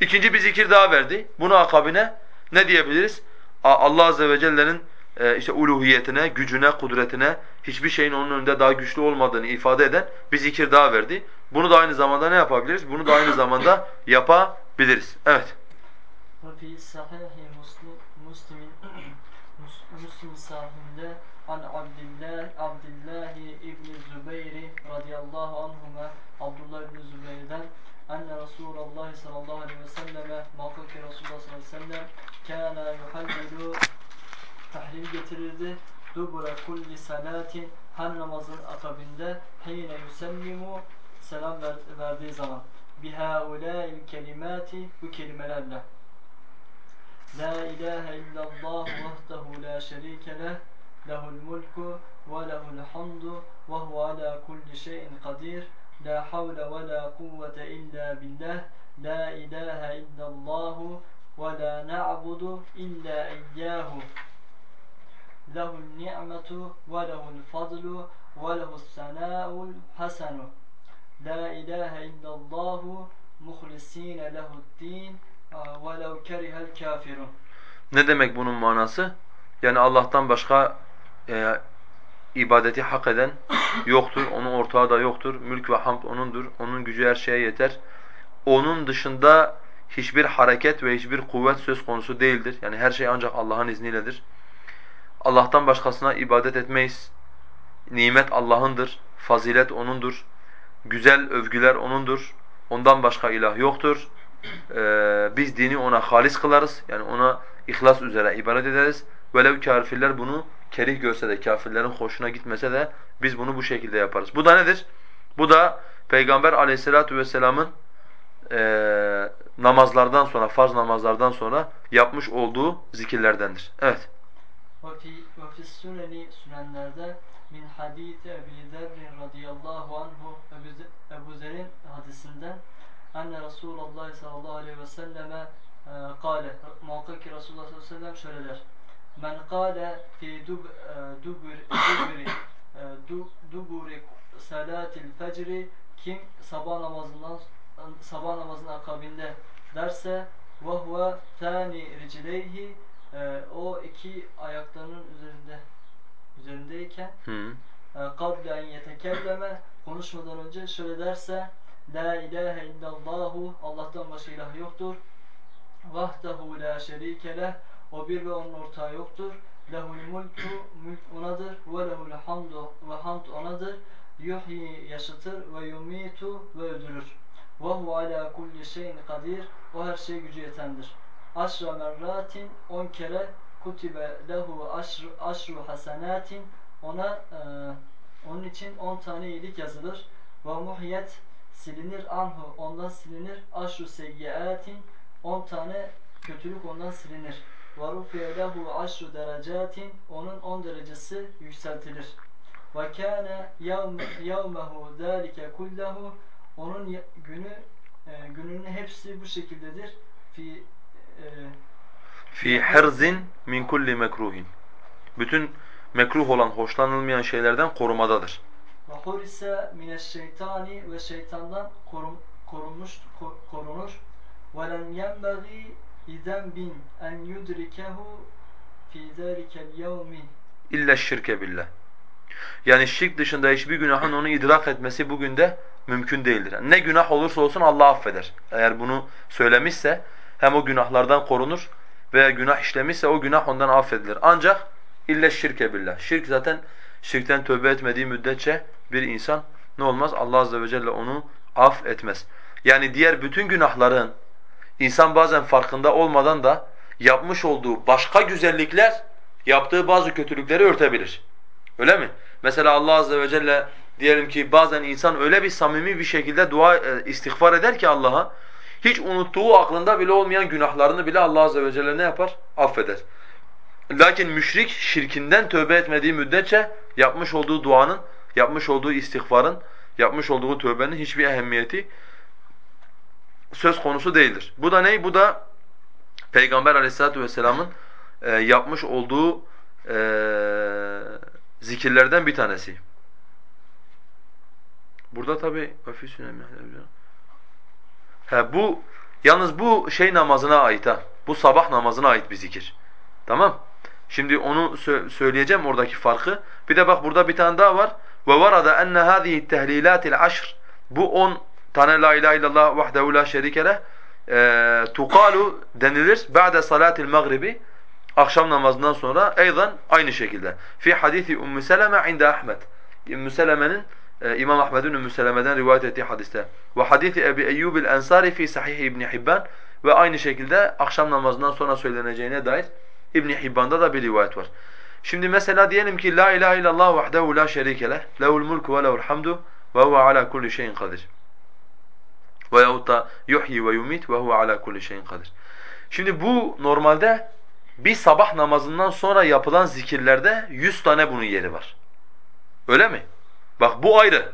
İkinci bir zikir daha verdi. Bunun akabine ne diyebiliriz? Allah Azze ve Celle'nin e, işte uluhiyetine, gücüne, kudretine hiçbir şeyin onun önünde daha güçlü olmadığını ifade eden bir zikir daha verdi. Bunu da aynı zamanda ne yapabiliriz? Bunu da aynı zamanda yapabiliriz. Evet. Ve fi an Abdullah Abdullah İbn Zübeyr radıyallahu anhuma Abdullah İbn Zübeyr'den enne Resulullah sallallahu aleyhi ve selleme muhakkak ki Resulullah sallallahu aleyhi ve sellem kana yuhallilu tahrim getirirdi dubura kulli salatin her namazın akabinde hine yusellimu selam ver, verdiği zaman. Bihaulâil kelimati bu kelimelerle. La ilahe illallah vahdehu la şerike lehul mulku ve lehul hamdu ve huve ala kulli şeyin kadir. La havle ve la kuvvete illa billah. La ilahe illallahu ve la na'budu illa iyyahu. Lehul ni'metu ve lehul fadlu ve lehus senâul hasenu. La ilahe illallahu muhlisine lehuddin ve lev kerihel kafirun. Ne demek bunun manası? Yani Allah'tan başka e, ibadeti hak eden yoktur, onun ortağı da yoktur. Mülk ve hamd O'nundur, O'nun gücü her şeye yeter. O'nun dışında hiçbir hareket ve hiçbir kuvvet söz konusu değildir. Yani her şey ancak Allah'ın izniyledir. Allah'tan başkasına ibadet etmeyiz. Nimet Allah'ındır, fazilet O'nundur. Güzel övgüler O'nundur. Ondan başka ilah yoktur. Ee, biz dini O'na halis kılarız. Yani O'na ihlas üzere ibadet ederiz. Velev kafirler bunu kerih görse de, kafirlerin hoşuna gitmese de biz bunu bu şekilde yaparız. Bu da nedir? Bu da Peygamber aleyhissalatu vesselamın e, namazlardan sonra, farz namazlardan sonra yapmış olduğu zikirlerdendir. Evet. وفي وفي السنن sünenlerde min hadis Ebi Zer radıyallahu anhu Ebu Zer'in hadisinden enne Resulullah sallallahu aleyhi ve selleme kâle muhakkak ki Resulullah sallallahu aleyhi ve sellem şöyle der. Men kâle fî duburi salatil fecri kim sabah namazından sabah namazının akabinde derse ve huve tâni ricileyhi o iki ayaklarının üzerinde üzerindeyken kablen yetekelleme konuşmadan önce şöyle derse La ilahe illallahu Allah'tan başka ilah yoktur. Vahdehu la şerike leh o bir ve onun ortağı yoktur. Lehul mulku mülk onadır ve lehul hamdu ve hamd onadır. Yuhyi yaşatır ve yumitu ve öldürür. Ve hu ala kulli şeyin kadir o her şeye gücü yetendir. Aşra merratin on kere kutibe lehu aşru, aşru hasenatin ona e, onun için on tane iyilik yazılır. Ve muhiyet silinir anhu ondan silinir. Aşru seyyiatin on tane kötülük ondan silinir. Rufiye lehu aşru derecatin onun on derecesi yükseltilir. Kâne yevmehu zâlike kullehu onun günü e, gününün hepsi bu şekildedir. Fi e, fi herzin min kulli mekruhin. Bütün mekruh olan, hoşlanılmayan şeylerden korumadadır. Ve hurise mineşşeytani ve şeytandan korum, korunmuş korunur. Len yenbagî bin en yudrikehu fi zâlikel yevmi İlla şirke billah. Yani şirk dışında hiçbir günahın onu idrak etmesi bugün de mümkün değildir. Ne günah olursa olsun Allah affeder. Eğer bunu söylemişse hem o günahlardan korunur veya günah işlemişse o günah ondan affedilir. Ancak ille şirke billah. Şirk zaten şirkten tövbe etmediği müddetçe bir insan ne olmaz? Allah azze ve celle onu af etmez. Yani diğer bütün günahların insan bazen farkında olmadan da yapmış olduğu başka güzellikler yaptığı bazı kötülükleri örtebilir. Öyle mi? Mesela Allah azze ve celle diyelim ki bazen insan öyle bir samimi bir şekilde dua e, istiğfar eder ki Allah'a hiç unuttuğu aklında bile olmayan günahlarını bile Allah azze ve celle ne yapar? Affeder. Lakin müşrik şirkinden tövbe etmediği müddetçe yapmış olduğu duanın, yapmış olduğu istiğfarın, yapmış olduğu tövbenin hiçbir ehemmiyeti söz konusu değildir. Bu da ney? Bu da Peygamber aleyhissalatu vesselamın e, yapmış olduğu e, zikirlerden bir tanesi. Burada tabi He bu yalnız bu şey namazına ait ha. Bu sabah namazına ait bir zikir. Tamam? Şimdi onu sö söyleyeceğim oradaki farkı. Bir de bak burada bir tane daha var. Ve varada enne hâzihi tehlilatil aşr. Bu on tane la ilahe illallah vahdehu la şerike leh e, tukalu denilir ba'de salatil mağribi akşam namazından sonra eydan aynı şekilde. Fi hadisi Ümmü Seleme inde Ahmed. Ümmü Seleme'nin e, İmam Ahmed'in Ümmü Seleme'den rivayet ettiği hadiste. Ve hadisi Ebi Eyyubil Ensari fi Sahih İbn Hibban ve aynı şekilde akşam namazından sonra söyleneceğine dair İbn Hibban'da da bir rivayet var. Şimdi mesela diyelim ki la ilahe illallah vahdehu la şerike leh, lehul mulku ve lehul hamdu ve huve ala kulli şeyin kadir. Veyahut da yuhyi ve yumit ve huve ala kulli şeyin kadir. Şimdi bu normalde bir sabah namazından sonra yapılan zikirlerde yüz tane bunun yeri var. Öyle mi? Bak bu ayrı.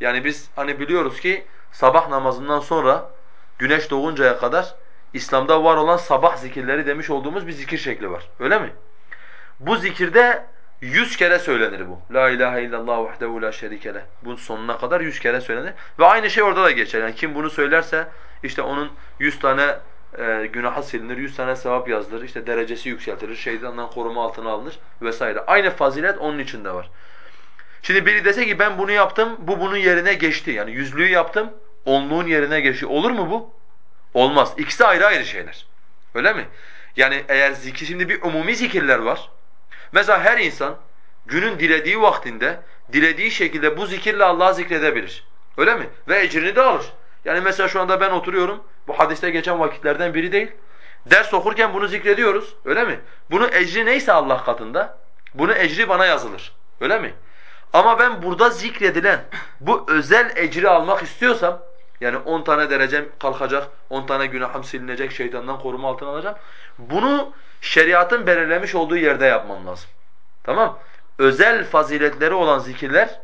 Yani biz hani biliyoruz ki sabah namazından sonra güneş doğuncaya kadar İslam'da var olan sabah zikirleri demiş olduğumuz bir zikir şekli var. Öyle mi? Bu zikirde yüz kere söylenir bu. La ilahe illallah vahdehu la şerike. Bunun sonuna kadar yüz kere söylenir. Ve aynı şey orada da geçer. Yani kim bunu söylerse işte onun yüz tane e, günaha silinir, yüz tane sevap yazılır, işte derecesi yükseltilir, şeytandan koruma altına alınır vesaire. Aynı fazilet onun içinde var. Şimdi biri dese ki ben bunu yaptım, bu bunun yerine geçti. Yani yüzlüğü yaptım, onluğun yerine geçti. Olur mu bu? Olmaz. İkisi ayrı ayrı şeyler. Öyle mi? Yani eğer zikir, şimdi bir umumi zikirler var. Mesela her insan günün dilediği vaktinde, dilediği şekilde bu zikirle Allah'ı zikredebilir. Öyle mi? Ve ecrini de alır. Yani mesela şu anda ben oturuyorum, bu hadiste geçen vakitlerden biri değil. Ders okurken bunu zikrediyoruz, öyle mi? Bunun ecri neyse Allah katında, bunun ecri bana yazılır. Öyle mi? Ama ben burada zikredilen bu özel ecri almak istiyorsam, yani 10 tane derecem kalkacak, 10 tane günahım silinecek, şeytandan koruma altına alacağım. Bunu şeriatın belirlemiş olduğu yerde yapmam lazım. Tamam? Özel faziletleri olan zikirler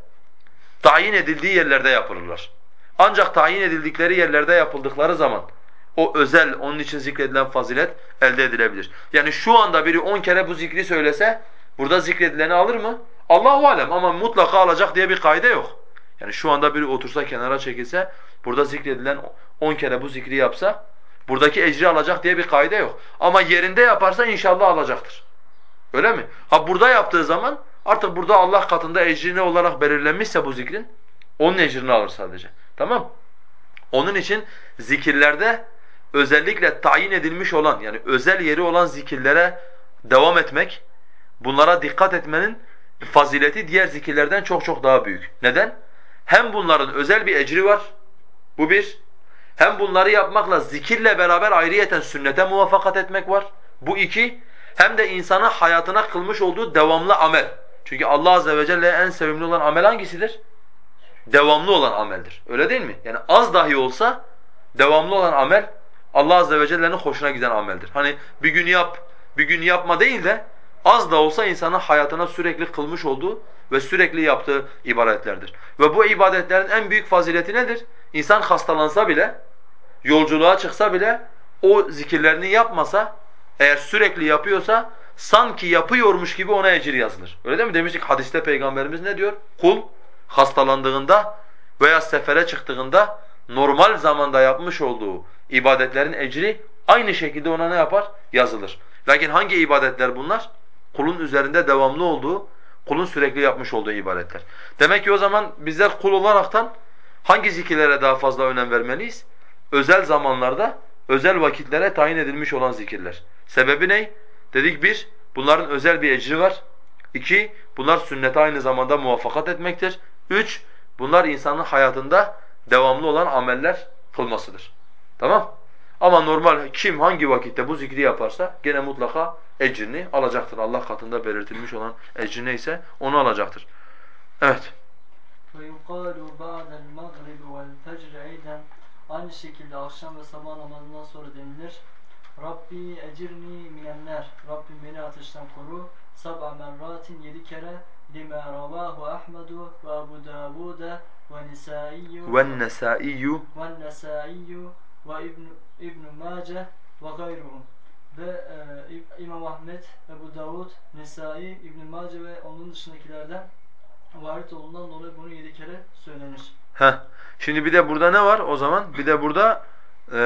tayin edildiği yerlerde yapılırlar. Ancak tayin edildikleri yerlerde yapıldıkları zaman o özel, onun için zikredilen fazilet elde edilebilir. Yani şu anda biri on kere bu zikri söylese, burada zikredileni alır mı? Allahu alem ama mutlaka alacak diye bir kaide yok. Yani şu anda biri otursa kenara çekilse, burada zikredilen on kere bu zikri yapsa, buradaki ecri alacak diye bir kaide yok. Ama yerinde yaparsa inşallah alacaktır. Öyle mi? Ha burada yaptığı zaman artık burada Allah katında ecri ne olarak belirlenmişse bu zikrin, onun ecrini alır sadece. Tamam Onun için zikirlerde özellikle tayin edilmiş olan yani özel yeri olan zikirlere devam etmek, bunlara dikkat etmenin fazileti diğer zikirlerden çok çok daha büyük. Neden? Hem bunların özel bir ecri var, bu bir. Hem bunları yapmakla zikirle beraber ayrıyeten sünnete muvaffakat etmek var, bu iki. Hem de insana hayatına kılmış olduğu devamlı amel. Çünkü Allah azze ve celle en sevimli olan amel hangisidir? Devamlı olan ameldir. Öyle değil mi? Yani az dahi olsa devamlı olan amel Allah azze ve celle'nin hoşuna giden ameldir. Hani bir gün yap, bir gün yapma değil de az da olsa insanın hayatına sürekli kılmış olduğu ve sürekli yaptığı ibadetlerdir. Ve bu ibadetlerin en büyük fazileti nedir? İnsan hastalansa bile, yolculuğa çıksa bile o zikirlerini yapmasa, eğer sürekli yapıyorsa sanki yapıyormuş gibi ona ecir yazılır. Öyle değil mi? Demiştik hadiste peygamberimiz ne diyor? Kul hastalandığında veya sefere çıktığında normal zamanda yapmış olduğu ibadetlerin ecri aynı şekilde ona ne yapar? Yazılır. Lakin hangi ibadetler bunlar? Kulun üzerinde devamlı olduğu, kulun sürekli yapmış olduğu ibadetler. Demek ki o zaman bizler kul olaraktan hangi zikirlere daha fazla önem vermeliyiz? Özel zamanlarda, özel vakitlere tayin edilmiş olan zikirler. Sebebi ne? Dedik bir, bunların özel bir ecri var. İki, bunlar sünnete aynı zamanda muvaffakat etmektir. Üç, bunlar insanın hayatında devamlı olan ameller kılmasıdır. Tamam? Ama normal kim hangi vakitte bu zikri yaparsa gene mutlaka ecrini alacaktır. Allah katında belirtilmiş olan ecri neyse onu alacaktır. Evet. Ve yukalu ba'del magribi vel fecre eyden Aynı şekilde akşam ve sabah namazından sonra denilir. Rabbi ecirni minenler. Rabbim beni ateşten koru. Sab'a merratin yedi kere. Lime ravahu Ahmedu ve Abu Davud'a ve Nisaiyyü ve Nesaiyyü ve Nesaiyyü ve İbn, İbn Mace ve gayruhum. Ve e, İmam Ahmet, Ebu Davud, Nesai, İbn Mace ve onun dışındakilerden varit olduğundan dolayı bunu yedi kere söylenir. Heh. Şimdi bir de burada ne var o zaman? Bir de burada e,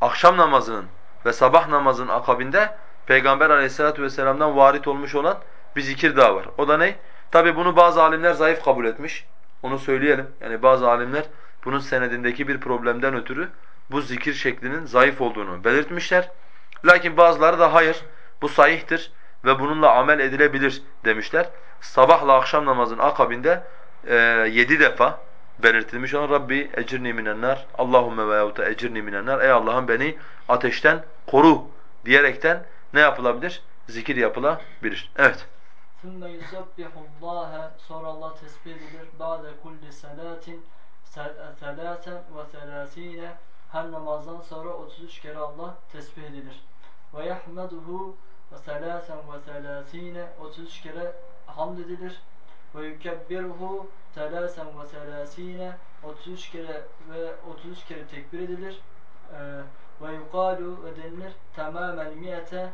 akşam namazının ve sabah namazının akabinde Peygamber aleyhissalatu vesselam'dan varit olmuş olan bir zikir daha var. O da ne? Tabi bunu bazı alimler zayıf kabul etmiş. Onu söyleyelim. Yani bazı alimler bunun senedindeki bir problemden ötürü bu zikir şeklinin zayıf olduğunu belirtmişler. Lakin bazıları da hayır bu sahihtir ve bununla amel edilebilir demişler Sabahla akşam namazın akabinde e, yedi defa belirtilmiş olan Rabbi ecirni minennar, Allahumme ve yavuta ecirni minennar. Ey Allah'ım beni ateşten koru diyerekten ne yapılabilir? Zikir yapılabilir. Evet. ثُمَّ يُسَبِّحُ اللّٰهَ Sonra Allah tesbih edilir. بَعْدَ كُلِّ سَلَاتٍ ثَلَاثًا وَثَلَاث۪ينَ Her namazdan sonra 33 kere Allah tesbih edilir. وَيَحْمَدُهُ ثَلَاثًا وَثَلَاث۪ينَ 33 kere hamd edilir. Ve yukebbirhu telasen ve selasine 33 kere ve 33 kere tekbir edilir. Ee, ve yukalu ve denilir tamamel mi'ete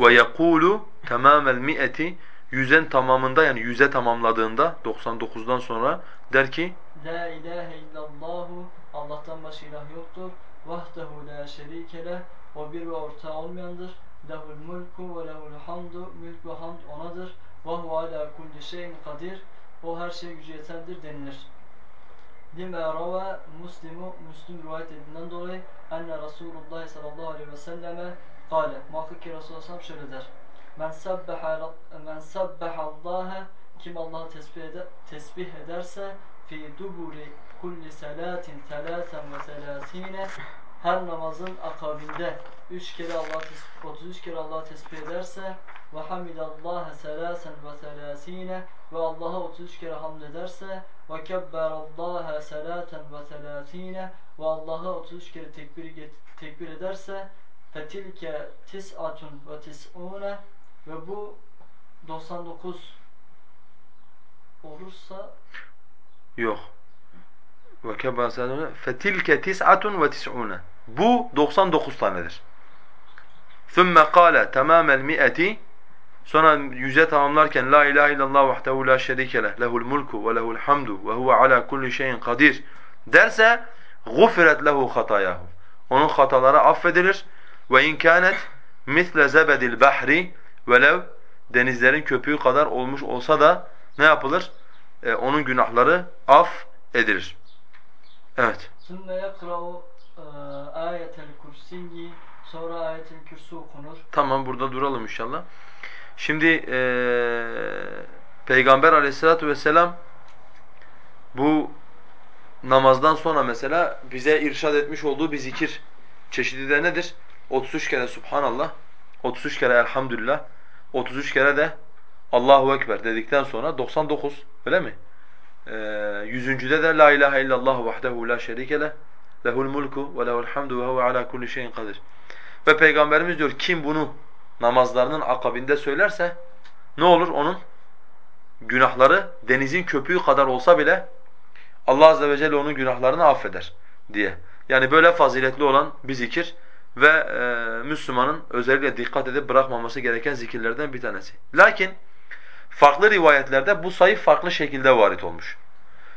ve yekulu tamamel mi'eti yüzen tamamında yani yüze tamamladığında 99'dan sonra der ki La ilahe illallahu Allah'tan başka ilah yoktur. Vahdehu la şerike leh o bir ve ortağı olmayandır. Lehul mulku ve lehul hamdu mülk ve hamd onadır. Ve hu ala kulli şeyin kadir o her şeye gücü yeterdir denilir. Lima rava Muslimu Müslim rivayet edilen dolayı enne Resulullah sallallahu aleyhi ve selleme kâle muhakkak ki Resulullah sallallahu şöyle der. Men sabbaha men kim Allah'ı tesbih, eder, tesbih ederse fi duburi kulli salatin telaten ve selasine her namazın akabinde üç kere Allah 33 kere Allah tesbih ederse ve hamidallaha selasen ve selasine ve Allah'a 33 kere hamd ederse ve kebberallaha selaten ve selasine ve Allah'a 33 kere tekbir, tekbir ederse fetilke tis'atun ve tis'une ve bu 99 olursa yok ve kebberallaha fetilke tis'atun ve tis'une Bu 99 tanedir. ثُمَّ قَالَ تَمَامَ الْمِئَةِ Sonra yüze tamamlarken la ilahe illallah vahdehu la şerike leh lehul mulku ve lehul hamdu ve huve ala kulli şeyin kadir derse gufret lehu hatayahu. Onun hataları affedilir. Ve in kanet misle zebedil bahri velev denizlerin köpüğü kadar olmuş olsa da ne yapılır? E, onun günahları af edilir. Evet. Sümme yakra'u e, ayetel kursiyi sonra ayetel kürsü okunur. Tamam burada duralım inşallah. Şimdi ee, Peygamber aleyhissalatu vesselam bu namazdan sonra mesela bize irşad etmiş olduğu bir zikir çeşidi de nedir? 33 kere Subhanallah, 33 kere Elhamdülillah, 33 kere de Allahu Ekber dedikten sonra 99 öyle mi? Ee, yüzüncüde de La ilahe illallah vahdehu la şerike leh lehul mulku ve lehul hamdu ve huve ala kulli şeyin kadir. Ve Peygamberimiz diyor kim bunu namazlarının akabinde söylerse ne olur onun? Günahları denizin köpüğü kadar olsa bile Allah azze ve celle onun günahlarını affeder diye. Yani böyle faziletli olan bir zikir ve e, Müslümanın özellikle dikkat edip bırakmaması gereken zikirlerden bir tanesi. Lakin farklı rivayetlerde bu sayı farklı şekilde varit olmuş.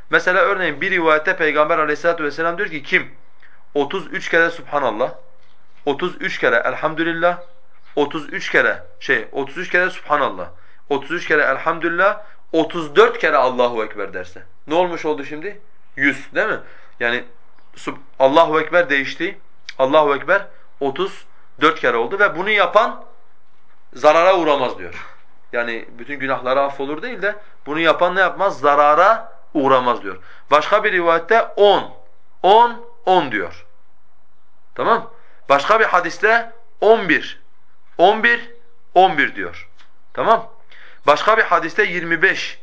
Mesela örneğin bir rivayette Peygamber aleyhissalatu vesselam diyor ki kim 33 kere Subhanallah, 33 kere Elhamdülillah, 33 kere şey 33 kere Subhanallah, 33 kere Elhamdülillah, 34 kere Allahu Ekber derse. Ne olmuş oldu şimdi? 100 değil mi? Yani Allahu Ekber değişti. Allahu Ekber 34 kere oldu ve bunu yapan zarara uğramaz diyor. Yani bütün günahları affolur değil de bunu yapan ne yapmaz? Zarara uğramaz diyor. Başka bir rivayette 10, 10, 10 diyor. Tamam? Başka bir hadiste 11, 11, 11 diyor. Tamam? Başka bir hadiste 25,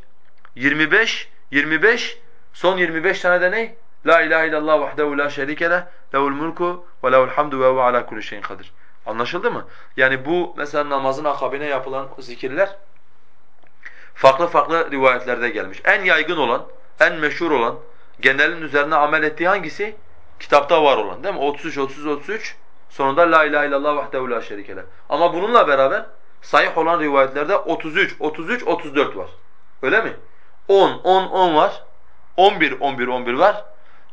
25, 25, son 25 tane de ne? La ilahe illallah vahdehu la şerike leh, lehul mulku ve lehul hamdu ve huve ala kulli şeyin kadir. Anlaşıldı mı? Yani bu mesela namazın akabine yapılan zikirler farklı farklı rivayetlerde gelmiş. En yaygın olan, en meşhur olan, genelin üzerine amel ettiği hangisi? Kitapta var olan değil mi? 33, 33, 33 sonunda la ilahe illallah vahdehu la şerike leh. Ama bununla beraber sahih olan rivayetlerde 33, 33, 34 var. Öyle mi? 10, 10, 10 var. 11, 11, 11 var.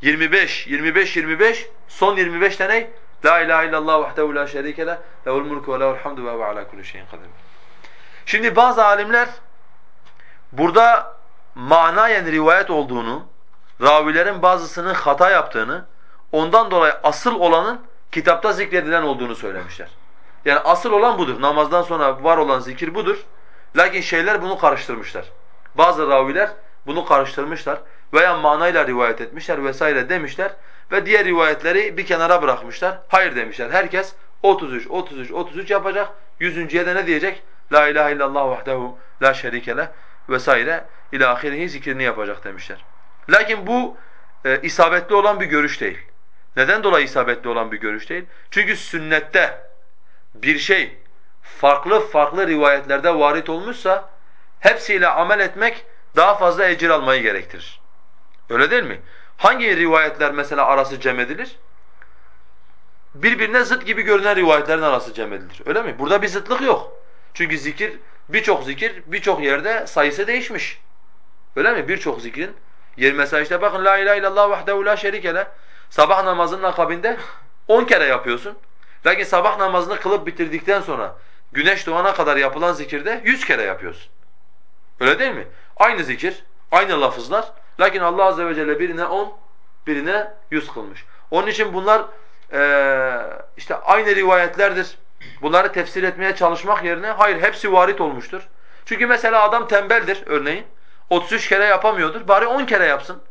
25, 25, 25, son 25 tane La ilahe illallah vahdehu la şerike leh, lehul mulku ve lehul hamdu ve huve ala kulli şeyin kadir. Şimdi bazı alimler burada manayen rivayet olduğunu, ravilerin bazısının hata yaptığını, ondan dolayı asıl olanın kitapta zikredilen olduğunu söylemişler. Yani asıl olan budur. Namazdan sonra var olan zikir budur. Lakin şeyler bunu karıştırmışlar. Bazı raviler bunu karıştırmışlar veya manayla rivayet etmişler vesaire demişler ve diğer rivayetleri bir kenara bırakmışlar. Hayır demişler. Herkes 33, 33, 33 yapacak. Yüzüncüye de ne diyecek? La ilahe illallah vahdehu la şerike leh vesaire ila ahirihi zikrini yapacak demişler. Lakin bu e, isabetli olan bir görüş değil. Neden dolayı isabetli olan bir görüş değil? Çünkü sünnette bir şey farklı farklı rivayetlerde varit olmuşsa hepsiyle amel etmek daha fazla ecir almayı gerektirir. Öyle değil mi? Hangi rivayetler mesela arası cem edilir? Birbirine zıt gibi görünen rivayetlerin arası cem edilir. Öyle mi? Burada bir zıtlık yok. Çünkü zikir, birçok zikir birçok yerde sayısı değişmiş. Öyle mi? Birçok zikrin yer mesela işte bakın la ilahe illallah vahdehu la şerike le. Sabah namazının akabinde 10 kere yapıyorsun. Lakin sabah namazını kılıp bitirdikten sonra güneş doğana kadar yapılan zikirde 100 kere yapıyorsun. Öyle değil mi? Aynı zikir, aynı lafızlar Lakin Allah azze ve celle birine on, birine yüz kılmış. Onun için bunlar e, işte aynı rivayetlerdir. Bunları tefsir etmeye çalışmak yerine hayır hepsi varit olmuştur. Çünkü mesela adam tembeldir örneğin. 33 kere yapamıyordur. Bari 10 kere yapsın.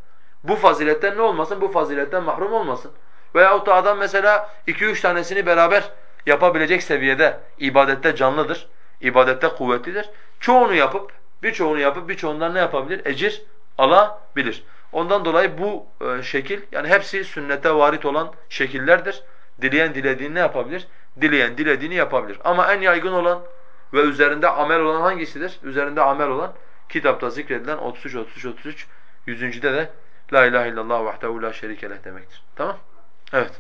Bu faziletten ne olmasın? Bu faziletten mahrum olmasın. Veyahut da adam mesela 2-3 tanesini beraber yapabilecek seviyede ibadette canlıdır. ibadette kuvvetlidir. Çoğunu yapıp, birçoğunu yapıp birçoğundan ne yapabilir? Ecir alabilir. Ondan dolayı bu e, şekil yani hepsi sünnete varit olan şekillerdir. Dileyen dilediğini ne yapabilir? Dileyen dilediğini yapabilir. Ama en yaygın olan ve üzerinde amel olan hangisidir? Üzerinde amel olan kitapta zikredilen 33 33 33 yüzüncüde de la ilahe illallah vahdehu la şerike leh demektir. Tamam? Evet.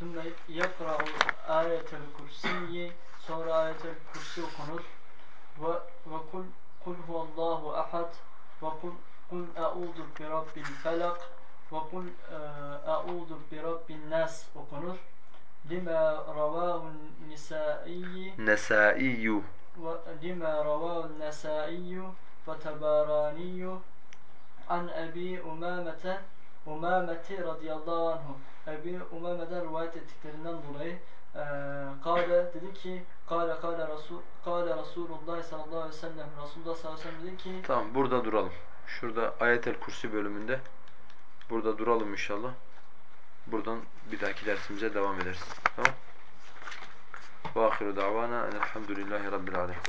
ثم يقرأ آية الكرسي sonra ayetel kürsi okunur ve ve kul kul huvallahu ahad ve kul kul a'udhu bi rabbil felak ve kul a'udhu bi rabbin nas okunur lima ravahu nisai Nesaiyyü. لما رواه النسائي وتباراني عن an Ebi Umamete Umameti radıyallahu anhu Ebi Umame'den rivayet ettiklerinden dolayı e, kale dedi ki kale kale Resul kale Resulullah sallallahu aleyhi ve sellem Resulullah sallallahu aleyhi ve sellem dedi ki Tamam burada duralım. Şurada Ayetel Kursi bölümünde burada duralım inşallah. Buradan bir dahaki dersimize devam ederiz. Tamam? Ve ahiru davana elhamdülillahi rabbil alemin.